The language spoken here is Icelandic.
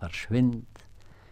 þar svind.